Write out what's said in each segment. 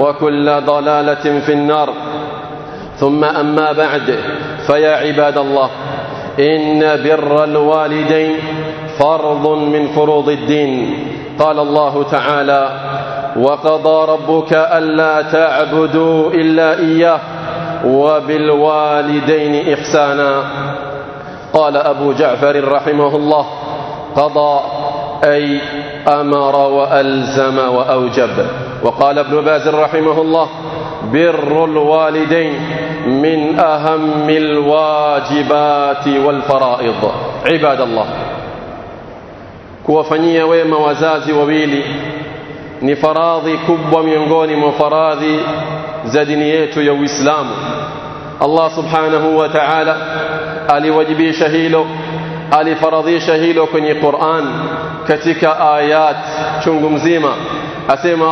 وكل ضلالة في النار. ثم أما بعد فيا عباد الله إن بر الوالدين فرض من فروض الدين. قال الله تعالى وقضى ربك ألا تعبدوا إلا إياه وبالوالدين إحسانا. قال أبو جعفر رحمه الله قضى أي أمر وألزم وأوجب. وقال ابن باز رحمه الله بر الوالدين من أهم الواجبات والفرائض. عباد الله كوفني ويم وزازي وويلي نفراضي كب ميونغوني مفراضي زدنيت يو إسلام الله سبحانه وتعالى ألي وجبي شهيلك alifaradhisha hilo kwenye Qur'an katika ayat chungu mzima.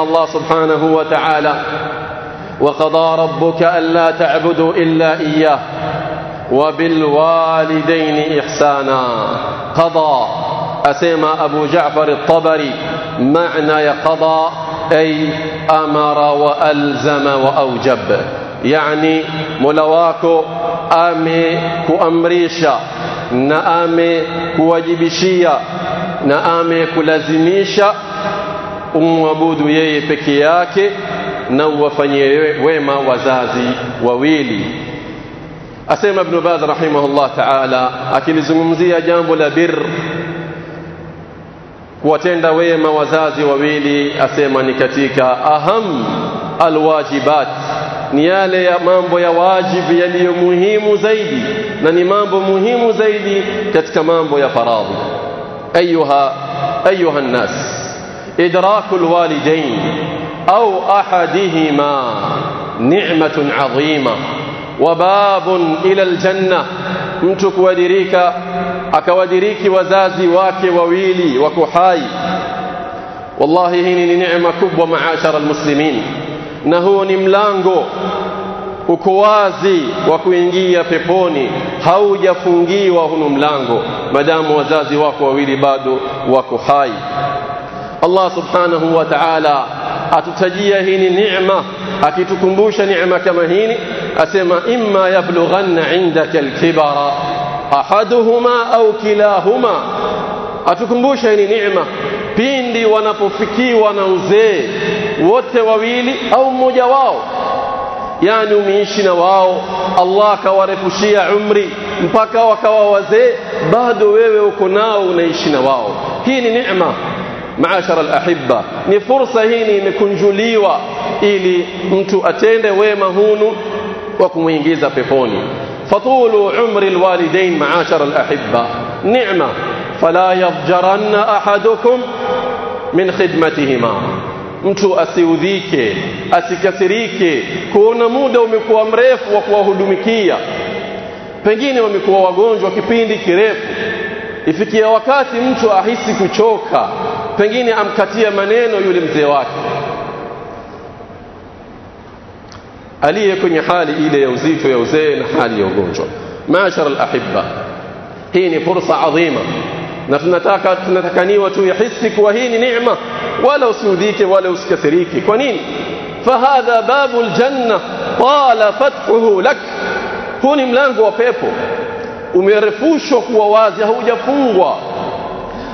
Allah subhanahu wa ta'ala وقضى ربك ألا تعبدوا إلا إياه وبالوالدين إحسانا قضى أسمى أبو جعفر الطبري معنى قضى أي أمر وألزم وأوجب يعني ملواكو أمي كأمريشا نأمي كواجبشيا نأمي كلازميشا umwabudu yeye peke yake na uwafanyie wema wazazi wawili asema ibn baz rahimahullah taala akilizungumzia jambo la bir kuwatenda wema wazazi wawili asema ni katika aham alwajibat ni yale ya mambo ya wajibu yaliyo muhimu zaidi na ni mambo muhimu zaidi katika mambo ya faradhi ayuha ayuha nnas idraku alwalidain au ahadihima ni'matun adhima wa babun ila aljanna mtu kuwadirika akawadiriki wazazi wake wawili wako hai wallahi hii ni neema kubwa maashara almuslimin na huo ni mlango uko wazi wa kuingia peponi haujafungiwa hunu mlango madamu wazazi wako wawili bado wako hai Allah subhanahu wa ta'ala atutajia hii ni neema akitukumbusha neema kama hii asema imma yablughanna indaka alkibara ahaduhuma au kilahuma atukumbusha hii neema pindi wanapofikiwa na uzee wote wawili au mmoja wao yani umeishi na wao Allah akawarefushia umri mpaka wakawa wazee bado wewe uko nao unaishi na wao hii ni neema maashara alahibba ni fursa hii imekunjuliwa ili mtu atende wema hunu wa kumuingiza peponi fatulu umri alwalidain maashara alahibba ni'ma fala yadjaranna ahadukum min khidmatihima mtu asiudhike asikasirike kuona muda umekuwa mrefu wa kuwahudumikia pengine wamekuwa wagonjwa kipindi kirefu ifikia wakati mtu ahisi kuchoka pengine amkatia maneno yule mzee wake aliye kwenye hali ile ya uzito ya uzee na hali ya ugonjwa maashara alahibba hii ni fursa adhima na tunataka tunatakaniwa tu yahisi kuwa hii ni neema wala usiudhike wala usikasirike kwa nini fahadha babu aljanna qala fathuhu lak huu ni mlango wa pepo umerefushwa kuwa wazi haujafungwa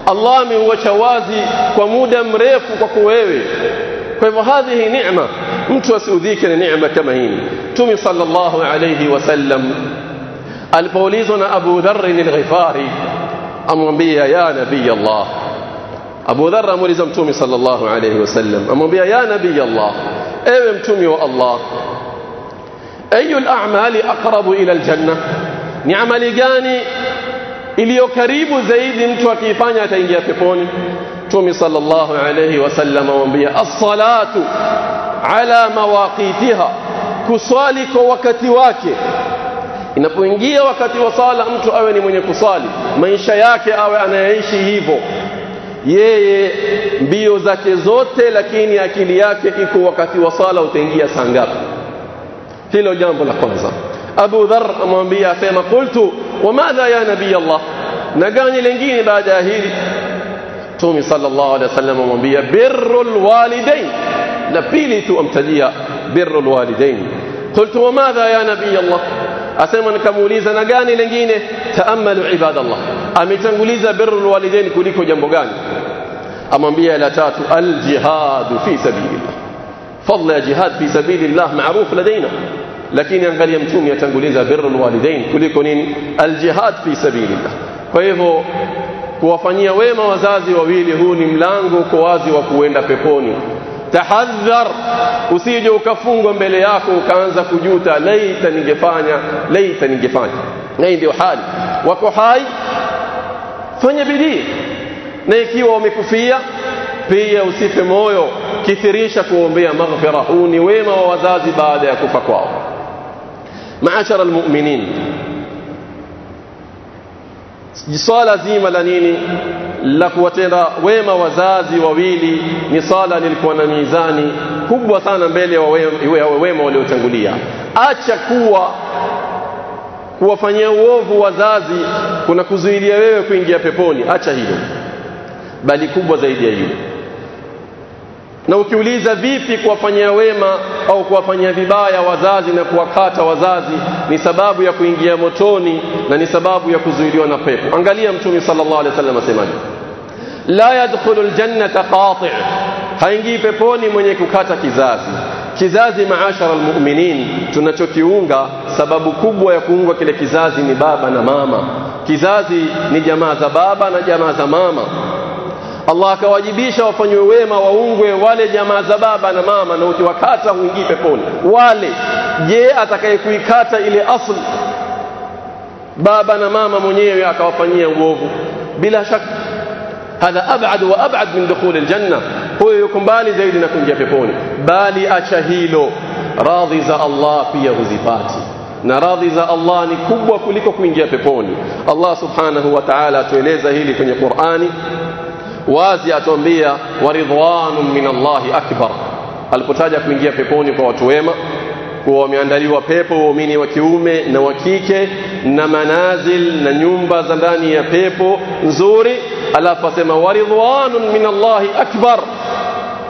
Allah ameuacha wazi kwa muda mrefu kwako wewe kwa hivyo hadhihi neema mtu asiudhike na neema kama hii Mtume sallallahu alayhi wasallam alipoulizwa na Abu Dharr al-Ghifari amwambia ya nabii Allah Abu Dharr amuuliza Mtume sallallahu alayhi wasallam amwambia ya nabii Allah ewe mtume wa Allah ayu al-a'mali aqrabu ila al-janna ni amali gani iliyo karibu zaidi mtu akiifanya ataingia peponi Mtume sallallahu alayhi wasallam amwambia as-salatu ala mawaqitiha kuswali kwa wakati wake inapoingia wakati wa sala mtu awe ni mwenye kusali maisha yake awe anayeishi hivyo yeye mbio zake zote lakini akili yake iko wakati wa sala utaingia saa ngapi hilo jambo la kwanza Abu Dharr amwambia asema qultu wa madha ya nabii Allah na gani lingine baada ya hili Mtume sallallahu alaihi wasallam amwambia birrul walidain la pili tu amtajia birrul walidain qultu wa madha ya nabii Allah asema nikamuuliza na gani lingine taamalu ibadallah ametanguliza birrul walidain kuliko jambo gani amwambia la tatu aljihad fi sabilillah fadla jihad fi sabilillah maruf ladaina lakini angalia mtume atanguliza birrul walidain kuliko nini aljihad fi sabilillah kwa hivyo kuwafanyia wema wazazi wawili huu ni mlango uko wazi wa kuenda peponi tahadhar. Usije ukafungwa mbele yako ukaanza kujuta laita ningefanya laita ningefanya. Na ndio hali. Wako hai? Fanya bidii. Na ikiwa wamekufia pia usife moyo. Kithirisha kuombea maghfira. Huu ni wema wa wazazi baada ya kufa kwao. Maashara almu'minin. Swala zima la nini la kuwatenda wema wazazi wawili ni sala lilikuwa na mizani kubwa sana mbele ya wema waliotangulia. Acha kuwa kuwafanyia uovu wazazi kuna kuzuilia wewe kuingia peponi. Acha hilo. Bali kubwa zaidi ya hilo. Na ukiuliza vipi kuwafanyia wema au kuwafanyia vibaya wazazi na kuwakata wazazi ni sababu ya kuingia motoni na ni sababu ya kuzuiliwa na pepo. Angalia mtume sallallahu alaihi wasallam asemaje la yadkhulu aljannata qati' haingii peponi mwenye kukata kizazi. Kizazi maashara almu'minin tunachokiunga sababu kubwa ya kuungwa kile kizazi ni baba na mama. Kizazi ni jamaa za baba na jamaa za mama. Allah akawajibisha wafanywe wema waungwe wale jamaa za baba na mama na ukiwakata huingii peponi. Wale je atakayekuikata ile asli baba na mama mwenyewe akawafanyia uovu. Bila shaka هذا أبعد وأبعد من دخول الجنة. هو يكون بالي زيدنا كن جفيفون. بالي أشهيلو. راضي ذا الله في غزفاتي نراضي ذا الله نكب وكلك كن جففون الله سبحانه وتعالى تليز هيلي في القرآن وازي أتنبيا ورضوان من الله أكبر. الكتاجة كن جففون فواتوهما wameandaliwa pepo waumini wa kiume na wa kike na manazil na nyumba za ndani ya pepo nzuri alafu asema waridwanun min Allahi akbar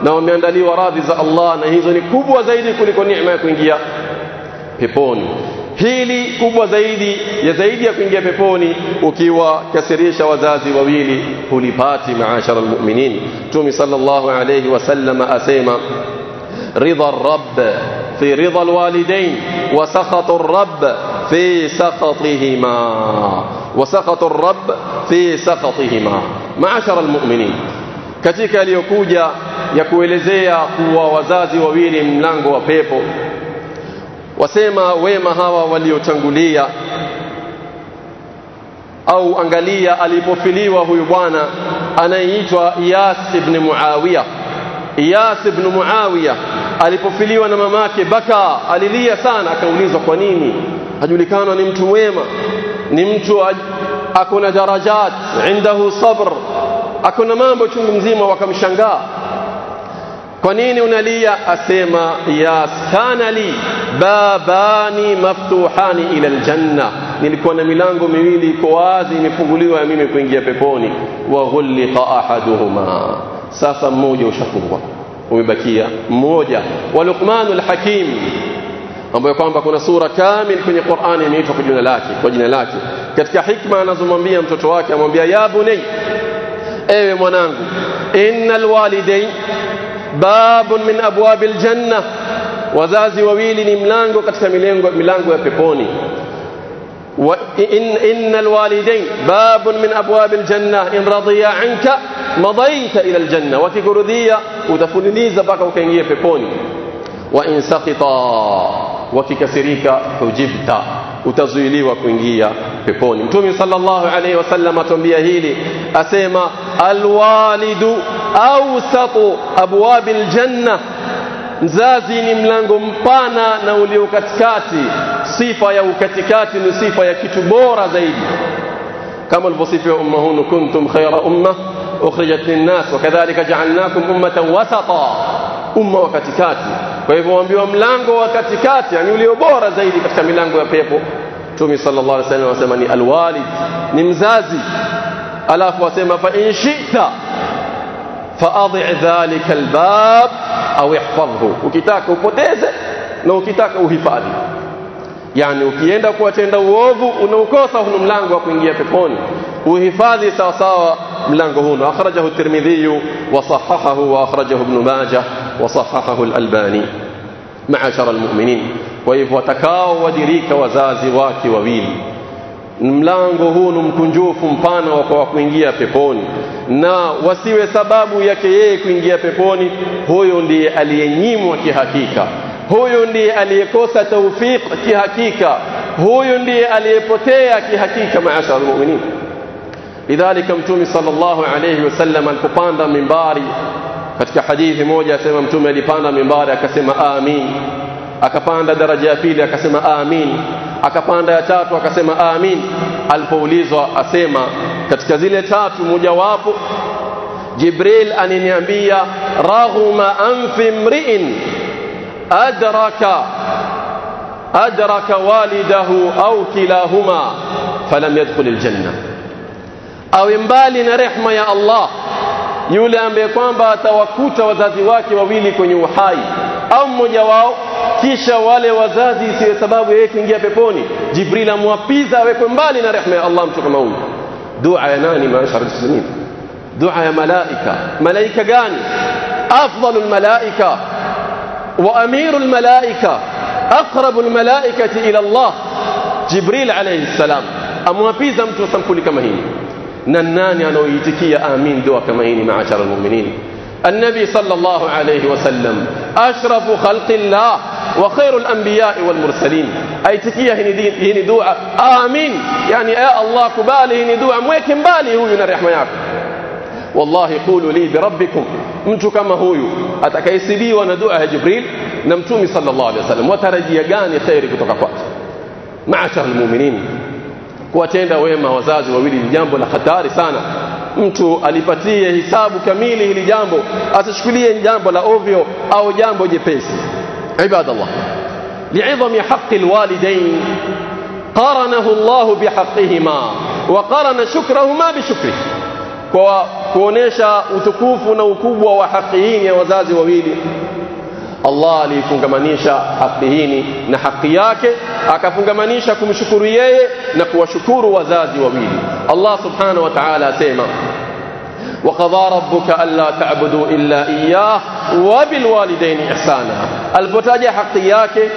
na wameandaliwa radhi za Allah na hizo ni kubwa zaidi kuliko neema ya kuingia peponi hili kubwa zaidi ya zaidi ya kuingia peponi ukiwa kasirisha wazazi wawili hulipati maashara almu'minin tumi sallallahu alayhi wasallam asema ridha rabb fi ridha alwalidain wa sakhatu ar-rabb fi sakhatihima sakhatu ar-rabb fi sakhatihima maashara almu'minin katika aliyokuja ya kuelezea kuwa wazazi wawili mlango wa pepo wasema wema hawa waliotangulia au angalia alipofiliwa huyu bwana anayeitwa Iyas ibn Muawiya Iyas ibn Muawiya alipofiliwa na mamake baka alilia sana akaulizwa kwa nini hajulikana ni mtu mwema ni mtu akona darajat indahu sabr akona mambo chungu mzima wakamshangaa kwa nini unalia asema yaskana li babani maftuhani ila aljanna nilikuwa na milango miwili iko wazi imefunguliwa ya mimi kuingia peponi wa ghulqa ahaduhuma sasa mmoja ushafungwa umebakia mmoja wa luqmanul hakim ambayo kwamba kuna sura kamil kwenye Qur'ani imeitwa kwa jina lake kwa jina lake katika hikma anazomwambia mtoto wake amwambia ya bunay ewe mwanangu innal walidain babun min abwabil janna wazazi wawili ni mlango katika milango milango ya peponi wa in innal walidain babun min abwabil janna in radiya anka madaita ila aljanna wakikurudhia utafululiza mpaka ukaingia peponi wa in wakikasirika hujibta utazuiliwa kuingia peponi mtume sallallahu alayhi wasallam atuambia hili asema alwalidu awsatu abwabil janna mzazi ni mlango mpana na ulio katikati sifa ya ukatikati ni sifa ya kitu bora zaidi kama alivyosifiwa ummahunu kuntum khayra umma ukhrijat linnas wakadhalika ja'alnakum ummatan wasata umma wa katikati kwa hivyo waambiwa mlango wa katikati yani ulio bora zaidi katika milango ya pepo Mtume sallallahu alaihi wasallam anasema ni alwalid ni mzazi alafu asema fa in shi'ta faadhi dhalika albab au ihfadhhu ukitaka upoteze na ukitaka uhifadhi yani ukienda kuwatenda uovu unaukosa huno mlango wa kuingia peponi uhifadhi sawa sawa mlango huno akhrajahu at-Tirmidhi wa sahahahu wa akhrajahu Ibn Majah sahahahu al-Albani ma'ashara al-mu'minin kwa hivyo watakao wadirika wazazi wawili mlango huu ni mkunjufu mpana wa kuingia peponi na wasiwe sababu yake yeye kuingia peponi huyo ndiye aliyenyimwa kihakika huyo ndiye aliyekosa tawfik kihakika huyo ndiye aliyepotea kihakika maashara almu'minin lidhalika mtume sallallahu alayhi wasallam alipopanda mimbari katika hadithi moja asema mtume alipanda mimbari akasema amin akapanda daraja ya pili akasema amin akapanda ya tatu akasema amin alipoulizwa asema katika zile tatu mojawapo Jibril aniniambia raghuma anfi mri'in adraka adraka walidahu au kilahuma falam yadkhul aljanna awe mbali na rehma ya Allah yule ambaye kwamba atawakuta wazazi wake wawili kwenye uhai au mmoja wao kisha wale wazazi isiwe sababu yeye kuingia peponi jibril amwapiza awekwe mbali na rehema ya Allah mtu kama huyu dua ya nani maashara muslimin dua ya malaika malaika gani afdalul malaika wa amirul malaika aqrabul malaikati ila Allah jibril alayhi salam amwapiza mtu wa sampuli kama hii ننان ينويتكي آمين دوا كما هيني معشر المؤمنين. النبي صلى الله عليه وسلم أشرف خلق الله وخير الأنبياء والمرسلين. أي هني هيني دوا آمين. يعني يا الله كبالي هني دوا مويكم بالي هو ينرح مياكم والله قولوا لي بربكم منتو كما هو أتكيسبي وندوعها جبريل نمتومي صلى الله عليه وسلم. وترجي يقاني خيري كتوكا معاشر المؤمنين. Kuwatenda wema wazazi wawili ni jambo la hatari sana mtu alipatie hisabu kamili hili jambo asichukulie jambo la ovyo au jambo jepesi ibadallah li'idhami haqqi alwalidain qaranahu Allah bihaqqihima wa qarana shukrahuma bishukrihi kwa kuonesha utukufu na ukubwa wa haki hii ya wazazi wawili Allah alifungamanisha haki hii na haki yake akafungamanisha kumshukuru yeye na kuwashukuru wazazi wawili Allah subhanahu wa ta'ala asema وقضى ربك ألا تعبدوا إلا إياه وبالوالدين إحسانا alipotaja haki yake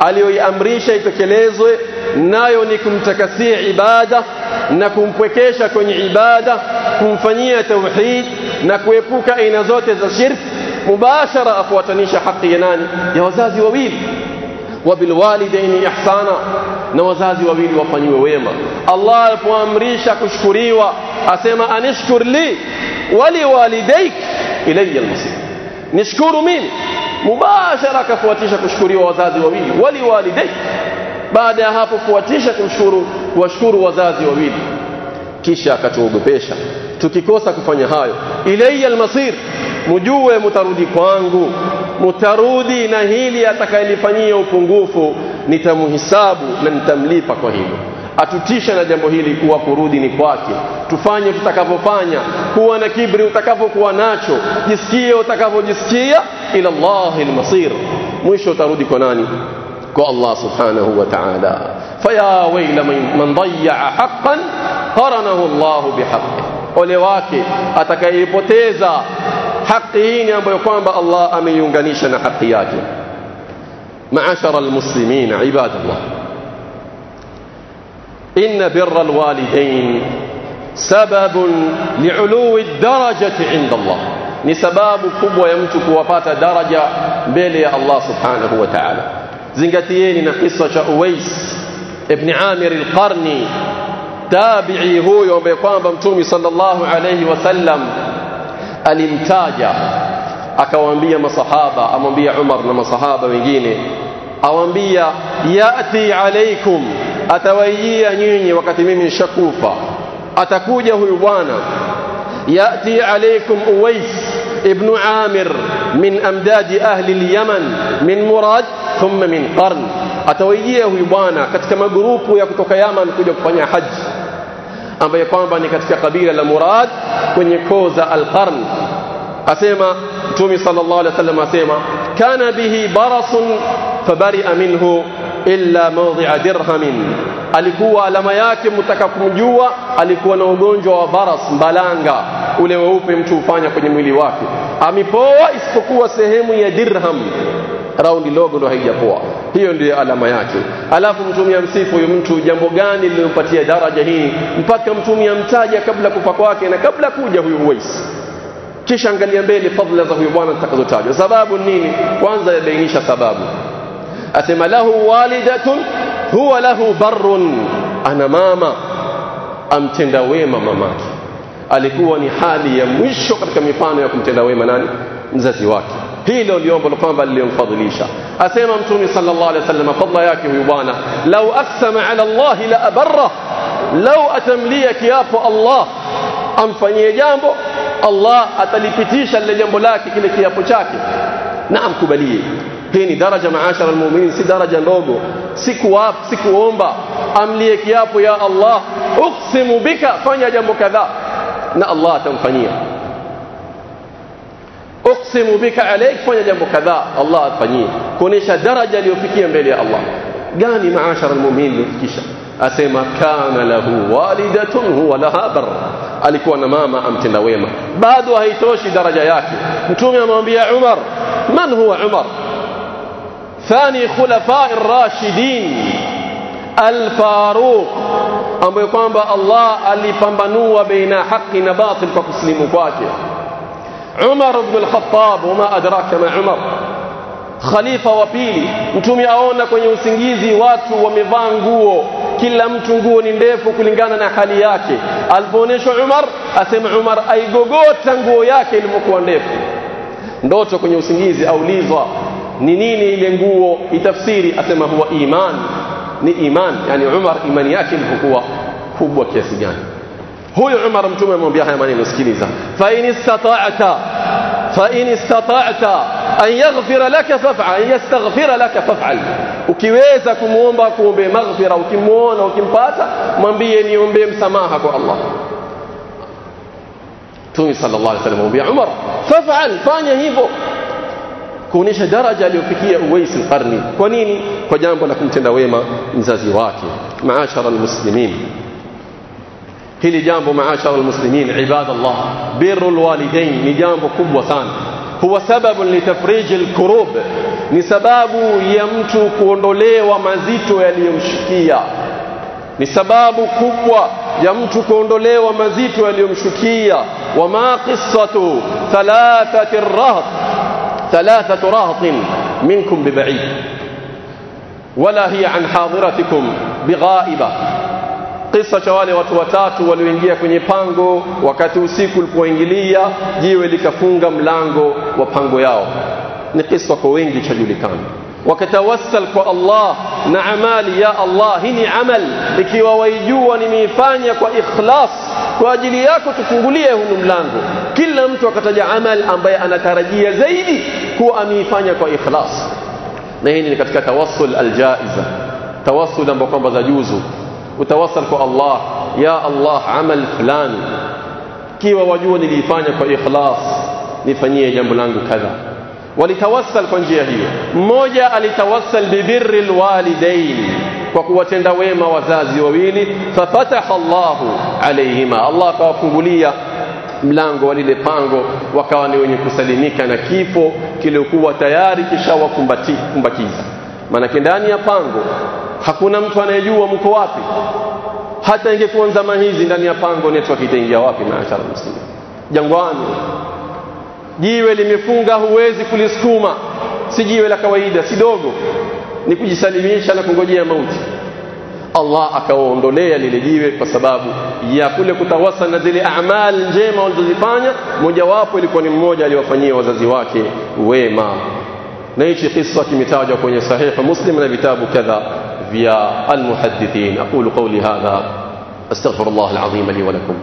aliyoiamrisha itekelezwe nayo ni kumtakasia ibada na kumpwekesha kwenye ibada kumfanyia tauhid na kuepuka aina zote za shirk مباشرة أخواتنيش حق يناني يا وزازي وويل وبالوالدين إحسانا. نوزازي وويل وفني وويما. الله أمريش كشكري وأسيما أن اشكر لي ولوالديك إلي المصير. نشكر مين؟ مباشرة كفواتيش كشكري وزازي وويل ولوالديك. بعد هاف فواتيش كشكر وشكر وزازي وويل كيشا كتوب بيشا تكيكوسا كفاني إلي المصير. Mjue mutarudi kwangu mutarudi na hili atakayelifanyia upungufu nitamhisabu na nitamlipa kwa hilo atutisha na jambo hili kuwa kurudi ni kwake tufanye tutakavyofanya kuwa na kibri utakavyokuwa nacho jisikie utakavyojisikia ila Allahil masir mwisho utarudi kwa nani kwa Allah subhanahu wa ta'ala faya waila man dayya haqqan qaranahu Allah bihaqqi ole wake atakayepoteza haki hii ambayo kwamba Allah ameiunganisha na haki yake المسلمين عباد الله إن بر الوالدين سبب لعلو الدرجة عند الله ni sababu kubwa ya mtu kuwapata daraja mbele ya Allah subhanahu wa ta'ala zingatieni na kisa cha Uwais ibn Amir al-Qarni tabi'i huyo ambaye kwamba mtume sallallahu alayhi wasallam alimtaja akawaambia masahaba amwambia Umar na masahaba wengine awaambia yati alaikum atawaijia nyinyi wakati mimi nishakufa atakuja huyu bwana yati alaikum uwais ibn amir min amdadi ahli al-yaman min murad thumma min qarn atawaijia huyu bwana katika magrupu ya kutoka yaman kuja kufanya haji ambaye kwamba ni katika kabila la murad kwenye koo za al-qarn asema mtume sallallahu alaihi wasallam asema kana bihi barasun fabari'a minhu illa mawdi'a dirhamin alikuwa alama yake mtaka kumjua alikuwa na ugonjwa wa baras mbalanga ule weupe mtu hufanya kwenye mwili wake amepoa isipokuwa sehemu ya dirham raundi logo ndo haijapoa hiyo ndiyo alama yake alafu mtume amsifu huyu mtu jambo gani lililopatia daraja hii mpaka mtume amtaja kabla kufa kwake na kabla kuja huyu Uwais kisha angalia mbele fadhila za huyu bwana zitakazotajwa sababu nini kwanza yabainisha sababu asema lahu walidatun huwa lahu barrun ana mama amtenda wema mamake alikuwa ni hali ya mwisho katika mifano ya kumtenda wema nani mzazi wake hilo ndio ambalo kwamba lilomfadhilisha asema mtume sallallahu alaihi wasallam fadla yake huyu bwana lau aqsama ala Allah la abarra lau atamlia kiapo Allah amfanyie jambo Allah atalipitisha lile jambo lake kile kiapo chake na amkubalie hii ni daraja maashara almu'minin si daraja ndogo si kuwap si kuomba amlie kiapo ya Allah uqsimu bika fanya jambo kadhaa na Allah atamfanyia uqsimu bika alayk fanya jambo kadhaa Allah atafanyia kuonesha daraja aliyofikia mbele ya Allah gani maashara almu'minin lifikisha asema kana lahu walidatun huwa laha bar alikuwa na mama amtenda wema bado haitoshi daraja yake mtume amwambia Umar man huwa Umar ثاني خلفاء الراشدين الفاروق ambayo kwamba Allah alipambanua baina haki na batil kwa kusilimu kwake Adraka ma Umar khalifa wa pili mtume aona kwenye usingizi watu wamevaa nguo kila mtu nguo ni ndefu kulingana na hali yake alipoonyeshwa Umar asema Umar aigogota nguo yake ilivyokuwa ndefu ndoto kwenye usingizi aulizwa ni nini ile nguo itafsiri asema huwa iman ni iman yani Umar imani yake ilivyokuwa kubwa kiasi gani هو عمر متومي من بيها ماني مسكينيزا فإن استطعت فإن استطعت أن يغفر لك ففعل أن يستغفر لك ففعل وكيويزا كمون باكو بمغفرة وكمون وكمباتا من بيه نيوم بمسماهك الله. تومي صلى الله عليه وسلم من بيه عمر. ففعل فاني هيفو كونيش درجة لفكية ويس القرني. كونيني كجانب لكم تنويما مزازي واكي. معاشر المسلمين. هني جانب معاشر المسلمين عباد الله. بر الوالدين نجانب كبوة ثان هو سبب لتفريج الكروب. نسباب يمتو كونولي ومزيتو يليمشكيا نسباب كبوة يمتو كونولي ومزيتو يليمشكيا وما قصة ثلاثة الرهط ثلاثة رهط منكم ببعيد. ولا هي عن حاضرتكم بغائبة. قصة cha wale watu watatu walioingia kwenye pango wakati usiku ulipoingilia jiwe likafunga mlango wa pango yao ni kisa kwa wengi chajulikana wakatawassal kwa Allah na amali ya Allah hii ni amal ikiwa waijua nimeifanya kwa ikhlas kwa ajili yako tufungulie huu mlango kila mtu akataja amal ambaye anatarajia zaidi kuwa ameifanya kwa ikhlas na hii ni katika tawassul aljaiza tawassul ambao kwamba za juzu utawassal kwa Allah ya Allah amal fulani kiwa wajua nilifanya kwa ikhlas nifanyie jambo langu kadha walitawassal kwa njia hiyo mmoja alitawassal bibirri alwalidain kwa kuwatenda wema wazazi wawili fafataha Allahu alayhima Allah akawafungulia mlango wa lile pango wakawa ni wenye kusalimika na kifo kiliokuwa tayari kishawakumbakiza maanake ndani ya pango hakuna mtu anayejua mko wapi. Hata ingekuwa zama hizi ndani ya pango network itaingia wapi maashara muslimin jangwani. Jiwe limefunga huwezi kulisukuma. Si jiwe la kawaida si dogo. Ni kujisalimisha na kungojea mauti. Allah akawaondolea lile jiwe kwa sababu ya kule kutawasa na zile amal njema walizozifanya. Mojawapo ilikuwa ni mmoja aliwafanyia wazazi wake wema. Na hichi kisa kimetajwa kwenye sahihi muslim na vitabu kadha أتبياء المحدثين. أقول قولي هذا. أستغفر الله العظيم لي ولكم.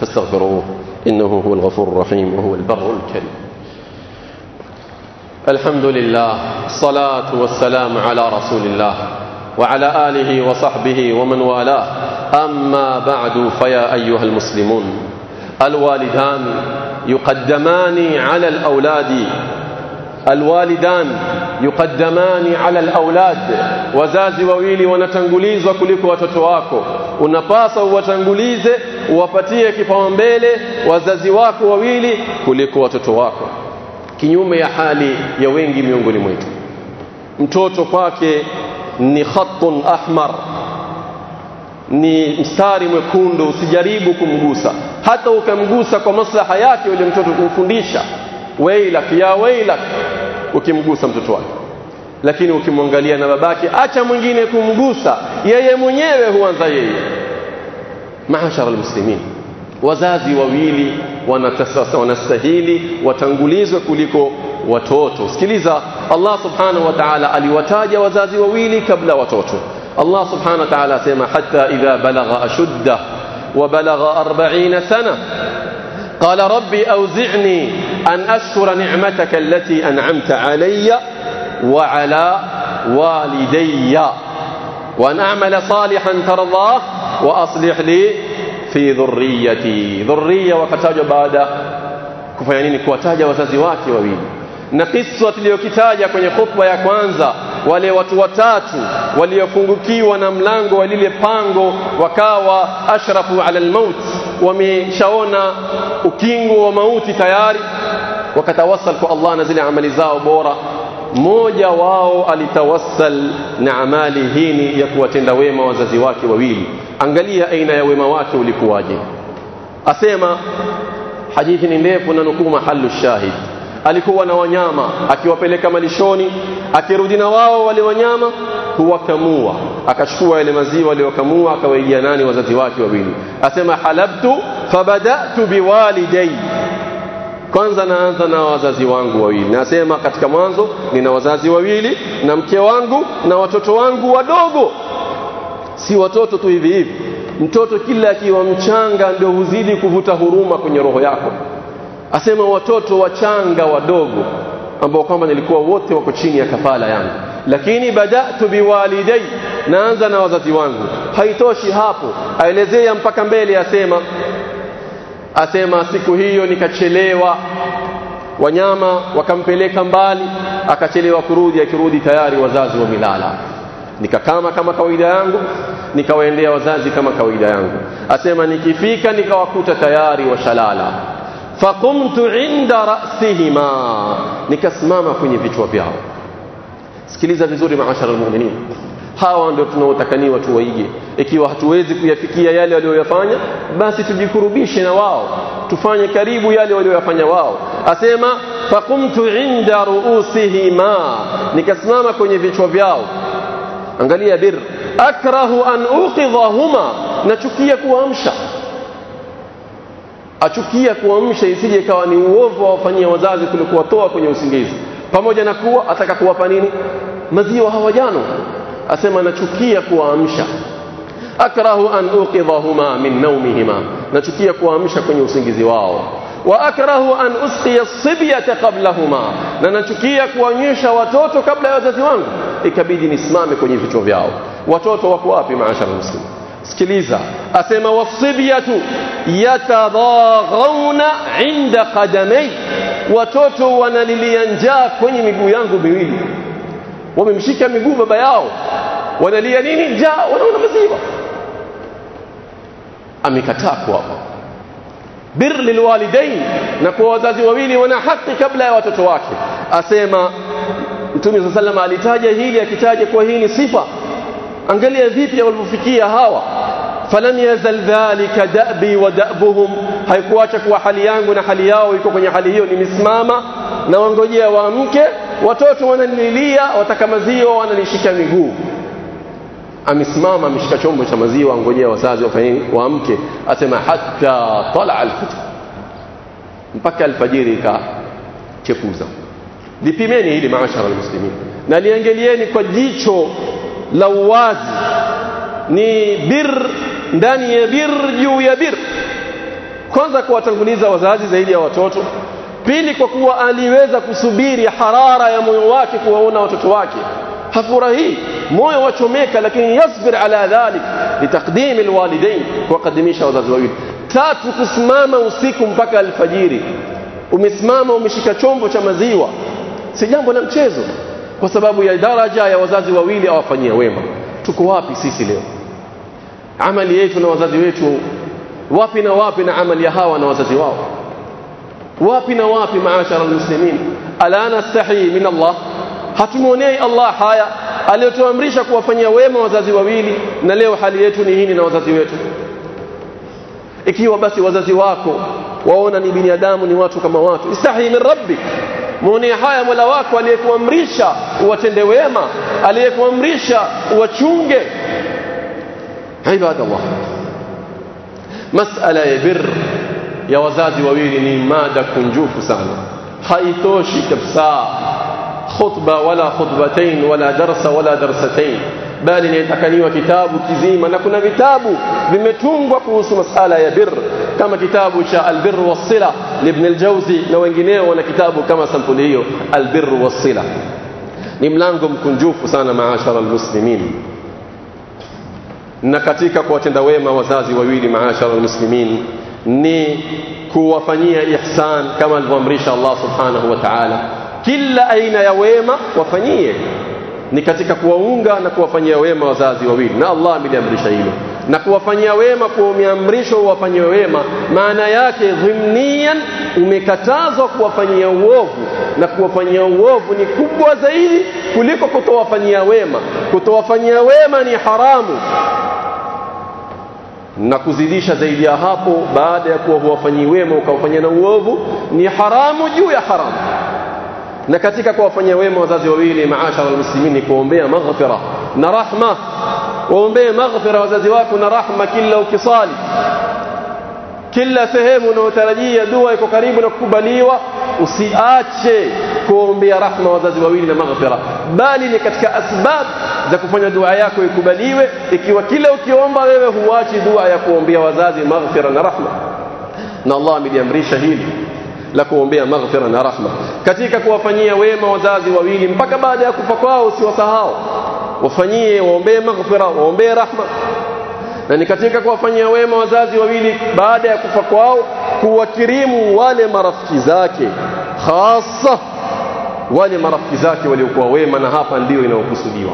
فاستغفروه. إنه هو الغفور الرحيم. وهو البر الكريم. الحمد لله. الصلاة والسلام على رسول الله وعلى آله وصحبه ومن والاه. أما بعد فيا أيها المسلمون. الوالدان يقدمان على الأولاد alwalidan yuqaddamani ala alaulad wazazi wawili wanatangulizwa kuliko watoto wako. Unapasa uwatangulize uwapatie kipaumbele wazazi wako wawili kuliko watoto wako. Kinyume ya hali ya wengi miongoni mwetu. Mtoto kwake ni khatun ahmar. Ni mstari mwekundu usijaribu kumgusa. Hata ukamgusa kwa maslaha yake yule mtoto kumfundisha. Wailak ya wailak. Ukimgusa mtoto wake lakini ukimwangalia na babake acha mwingine kumgusa yeye mwenyewe huanza yeye maashara almuslimin wazazi wawili wanastahili watangulizwe kuliko watoto sikiliza Allah subhanahu wa ta'ala aliwataja wazazi wawili kabla watoto Allah subhanahu wa ta'ala asema hatta idha balagha ashudda wa balagha 40 sana قال ربي أوزعني أن أشكر نعمتك التي أنعمت علي وعلى والدي. وأن أعمل صالحا ترضاه وأصلح لي في ذريتي. ذرية وكتاج بعد. كفيانين يعني كوتاج وززواك وبي نقصة ليكتاج كن خطوة يا كوانزا. Wale watu watatu waliofungukiwa na mlango wa lile pango wakawa ashrafu ala almaut wameshaona ukingo wa mauti tayari wakatawassal kwa Allah na zile amali zao bora mmoja wao alitawassal na amali hini ya kuwatenda wema wazazi wake wawili angalia aina ya wema wake ulikuwaje asema hadithi ni ndefu na nukuu mahalu shahid alikuwa na wanyama akiwapeleka malishoni akirudi na wao wale wanyama huwakamua. Akachukua yale maziwa aliyokamua akawaigia nani wazazi wake wawili. Asema halabtu fabadatu biwalidai kwanza naanza na wazazi wangu wawili. Nasema katika mwanzo nina wazazi wawili na mke wangu na watoto wangu wadogo. Si watoto tu hivi hivi. Mtoto kila akiwa mchanga ndio huzidi kuvuta huruma kwenye roho yako asema watoto wachanga wadogo ambao kwamba nilikuwa wote wako chini ya kafala yangu. Lakini badatu biwalidai naanza na wazazi wangu. Haitoshi hapo. Aelezea mpaka mbele asema asema siku hiyo nikachelewa. Wanyama wakampeleka mbali akachelewa kurudi akirudi tayari wazazi wamelala. Nikakama kama kawaida yangu nikawaendea wazazi kama kawaida yangu. Asema nikifika nikawakuta tayari washalala faqumtu inda rasihima nikasimama kwenye vichwa vyao sikiliza vizuri maashara almu'minin hawa ndio tunaotakaniwa tuwaige ikiwa hatuwezi kuyafikia yale walioyafanya basi tujikurubishe na wao tufanye karibu yale walioyafanya wao asema faqumtu inda ruusihima nikasimama kwenye vichwa vyao angalia bir akrahu an uqidhahuma nachukia kuamsha achukia kuamsha isije ikawa ni uovu wa wafanyia wazazi kuwatoa kwenye usingizi pamoja na kuwa ataka kuwapa nini maziwa hawajano asema nachukia kuwaamsha akrahu an uqidhahuma min naumihima nachukia kuamsha kwenye usingizi wao wa akrahu an usqiya sibyata qablahuma na nachukia kuonyesha watoto kabla ya wazazi wangu ikabidi nisimame kwenye vichwa vyao watoto wako wapi maashara muslim sikiliza asema wasibyatu yatadaghawna inda qadamai watoto wanalilia njaa kwenye miguu yangu miwili wamemshika miguu baba yao wanalia nini njaa wanaona maziwa amekataa kuwapa bir lilwalidain na kwa wazazi wawili wana haki kabla ya watoto wake asema mtume saa salama alitaja hili akitaja kwa hii ni sifa angalia vipi walivyofikia hawa falam yazal dhalika dabi wa dabuhum haikuacha kuwa hali yangu na hali yao iko kwenye hali hiyo nimesimama na wangojea waamke watoto wananililia wataka maziwa wananishika miguu amesimama ameshika chombo cha maziwa angojea wazazi wafanye waamke asema hatta tala alfajr mpaka alfajiri ikachepuza lipimeni hili maashara almuslimin na liangalieni kwa jicho ya bir juu ya bir kwanza kuwatanguliza wazazi zaidi ya watoto pili kwa kuwa aliweza kusubiri harara ya moyo wake kuwaona watoto wake hafurahii moyo wachomeka lakini yasbir ala dhalik litaqdimi alwalidain kuwaqadimisha wazazi wawili tatu kusimama usiku mpaka alfajiri umesimama umeshika chombo cha maziwa si jambo la mchezo kwa sababu ya daraja ya wazazi wawili awafanyia wema tuko wapi sisi leo amali yetu na wazazi wetu wapi na wapi na amali ya hawa na wazazi wao wapi na wapi maashara almuslimin ala nastahi min Allah hatumwonei Allah haya aliyotuamrisha kuwafanyia wema wazazi wawili na leo hali yetu ni hii na wazazi wetu ikiwa basi wazazi wako waona ni binadamu ni watu kama watu istahi min rabbik muone haya mola wako aliyekuamrisha uwatende wema aliyekuamrisha uwachunge ibadallah masala ya bir ya wazazi wawili ni mada kunjufu sana haitoshi kabisa khutba wala khutbatain wala darsa wala darsatain bali inatakaniwa kitabu kizima na kuna vitabu vimetungwa kuhusu masala ya bir kama kitabu cha albir wasila libn aljawzi na wengineo wana kitabu kama sampuli hiyo albir wasila ni mlango mkunjufu sana maashara almuslimin na katika kuwatenda wema wazazi wawili maashara almuslimin ni kuwafanyia ihsan kama alivyoamrisha Allah subhanahu wa ta'ala kila aina ya wema wafanyie ni katika kuwaunga na kuwafanyia wema wazazi wawili. Na Allah ameliamrisha hilo. Na kuwafanyia wema kwa umeamrishwa uwafanyie wema maana yake dhimnian umekatazwa kuwafanyia uovu. Na kuwafanyia uovu ni kubwa zaidi kuliko kutowafanyia wema. Kutowafanyia wema ni haramu. Na kuzidisha zaidi ya hapo baada ya kuwa huwafanyii wema ukawafanyia na uovu ni haramu juu ya haramu na katika kuwafanyia wema wazazi wawili maashara ni kuombea maghfira na rahma waombee maghfira wazazi wako na rahma kila ukisali kila sehemu unayotarajia dua iko karibu na kukubaliwa usiache kuombea rahma wazazi wawili na maghfira bali ni katika asbab za kufanya dua yako ikubaliwe ikiwa kila ukiomba wewe huachi dua ya kuombea wazazi maghfira na rahma na Allah ameliamrisha hili la kuombea maghfira na rahma. Katika kuwafanyia wema wazazi wawili mpaka baada ya kufa kwao usiwasahau. Wafanyie waombee maghfira waombee rahma. Na ni katika kuwafanyia wema wazazi wawili baada ya kufa kwao kuwakirimu wale marafiki zake. Hasa wale marafiki zake waliokuwa wema na hapa ndio inayokusudiwa.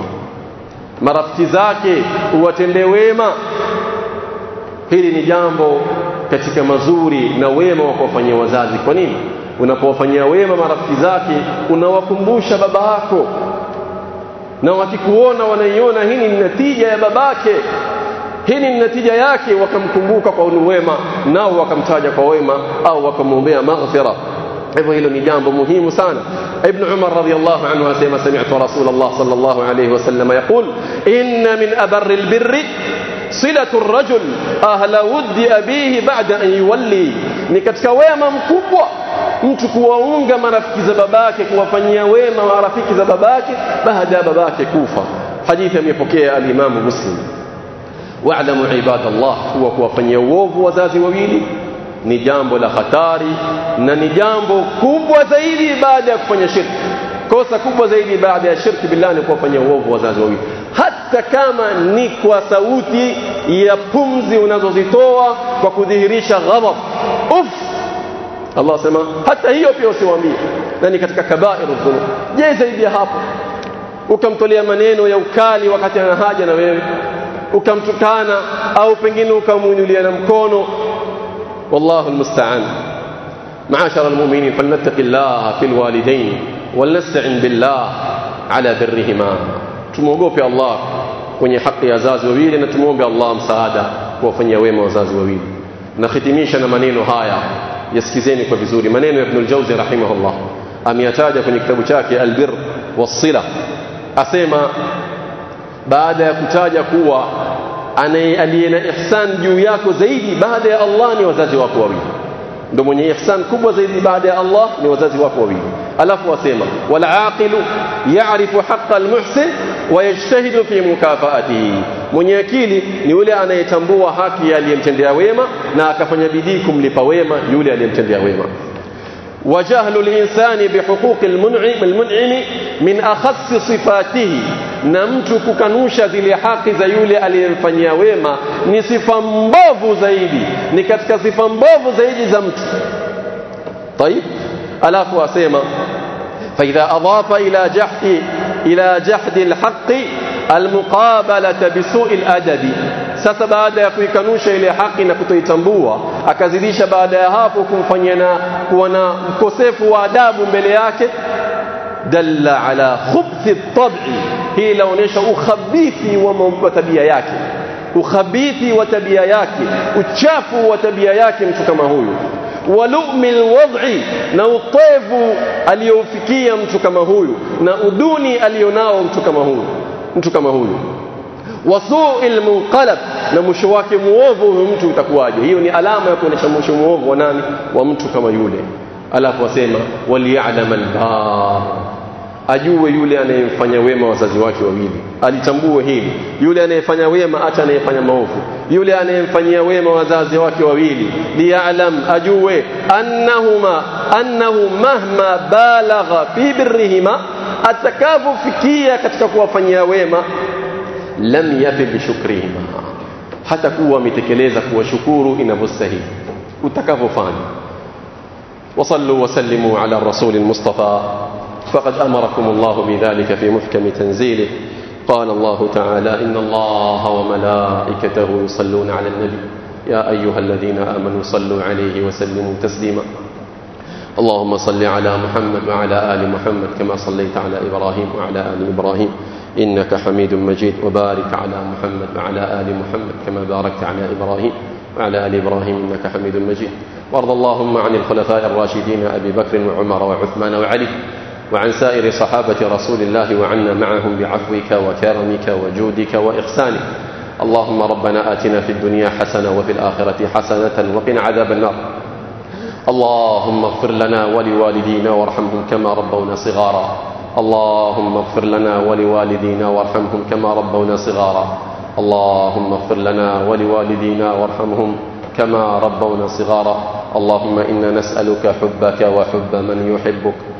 Marafiki zake uwatende wema. Hili ni jambo katika mazuri na wema wa kuwafanyia wazazi kwa nini unapowafanyia wema marafiki zake unawakumbusha baba yako na wakikuona wanaiona hii ni natija ya babake hii ni natija yake wakamkumbuka kwa wema nao wakamtaja kwa wema au wakamwombea maghfira hivyo hilo ni jambo muhimu sana ibn umar radiyallahu anhu asema sami'tu rasulullah sallallahu alayhi wasallam yaqul inna min abarri albirri صلة الرجل. أهل ود أبيه بعد أن يولي. نكتك ويما مكبوة انتك وونغ مرفك زباباك وفني ويما مرفك زباباك بهدى باباك كوفا حديث يفكي الإمام مسلم واعلموا عباد الله هو وفني ووف وزازي وويلي نجامب لخطاري ننجامب كوب وزيدي بعد أفني شرك كوسا كوب وزيدي بعد أشرك بالله نكوفني ووف وزازي وويلي hata kama ni kwa sauti ya pumzi unazozitoa kwa kudhihirisha ghadab uf Allah sema hata hiyo pia usiwaambie na ni katika kabairu dhunub je zaidi ya hapo ukamtolea maneno ya ukali wakati ana haja na wewe ukamtukana au pengine ukamuinulia na mkono والله المستعان معاشر المؤمنين فلنتق الله في الوالدين ولنستعن بالله على برهما tumuogope Allah kwenye haki ya wazazi wawili na tumuombe Allah msaada kuwafanyia wema wazazi wawili nahitimisha na maneno haya yasikizeni kwa vizuri maneno ya Ibn al-Jawzi rahimahullah ameyataja kwenye kitabu chake Al-Bir was-Sila asema baada ya kutaja kuwa aliye na ihsan juu yako zaidi baada ya Allah ni wazazi wako wawili ndio mwenye ihsan kubwa zaidi baada ya Allah ni wazazi wako wawili alafu wasema wal aqilu ya'rifu haqqa al muhsin ويجتهد في مكافأته. من يكيلي نيولي أنا يتنبوى حقي يلي يمتنديا ويما ناكا فنبديكم لبا ويما يولي يلي يمتنديا ويما وجهل الإنسان بحقوق المنعم, المنعم من أخص صفاته نمتو ككنوشة ذي لحاق ذا يولي ألي ينفنيا ويما نصفا مباف زيدي نكتك صفا زيدي زمت طيب ألاف سيما فإذا أضاف إلى جحتي إلى جحد الحق المقابلة بسوء الأدب sasa baada ya kuikanusha ile haki na kutoitambua akazidisha baada ya hapo kumfanyia na kuwa na mkosefu wa adabu mbele yake dalla ala khubthi tabi hii inaonyesha ukhabithi wa tabia yake ukhabithi wa tabia yake uchafu wa tabia yake mtu kama huyu mtu kama huyu wasu'il munqalab na mwisho wake muovu huyu mtu utakuwaje hiyo ni alama ya kuonyesha mwisho muovu wa nani wa mtu kama yule alafu wasema waliya'lam albar ajue yule anayemfanya wema wazazi wake wawili alitambue hili yule anayefanya wema hata anayefanya maovu yule anayemfanyia wema wazazi wake wawili liyalam ajue annahuma annahu mahma balagha fi birrihima atakavyofikia katika kuwafanyia wema lam yafi bishukrihima hata kuwa ametekeleza kuwashukuru inavyostahili utakavyofanya وصلوا وسلموا على الرسول المصطفى فقد أمركم الله بذلك في محكم تنزيله. قال الله تعالى إن الله وملائكته يصلون على النبي. يا أيها الذين آمنوا صلوا عليه وسلموا تسليما. اللهم صل على محمد وعلى آل محمد كما صليت على إبراهيم وعلى آل إبراهيم. إنك حميد مجيد. وبارك على محمد وعلى آل محمد كما باركت على إبراهيم وعلى آل إبراهيم. إنك حميد مجيد. وارض اللهم عن الخلفاء الراشدين أبي بكر وعمر وعثمان وعلي. وعن سائر صحابة رسول الله وعنا معهم بعفوك وكرمك وجودك وإحسانك. اللهم ربنا آتنا في الدنيا حسنة وفي الآخرة حسنة وقنا عذاب النار. اللهم اغفر لنا ولوالدينا وارحمهم كما ربونا صغارا. اللهم اغفر لنا ولوالدينا وارحمهم كما ربونا صغارا. اللهم اغفر لنا ولوالدينا وارحمهم كما ربونا صغارا. اللهم إنا نسألك حبك وحب من يحبك.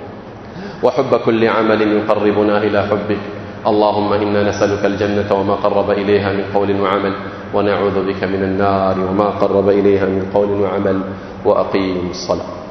وحب كل عمل يقربنا إلى حبك اللهم إنا نسألك الجنة وما قرب إليها من قول وعمل ونعوذ بك من النار وما قرب إليها من قول وعمل وأقيم الصلاة.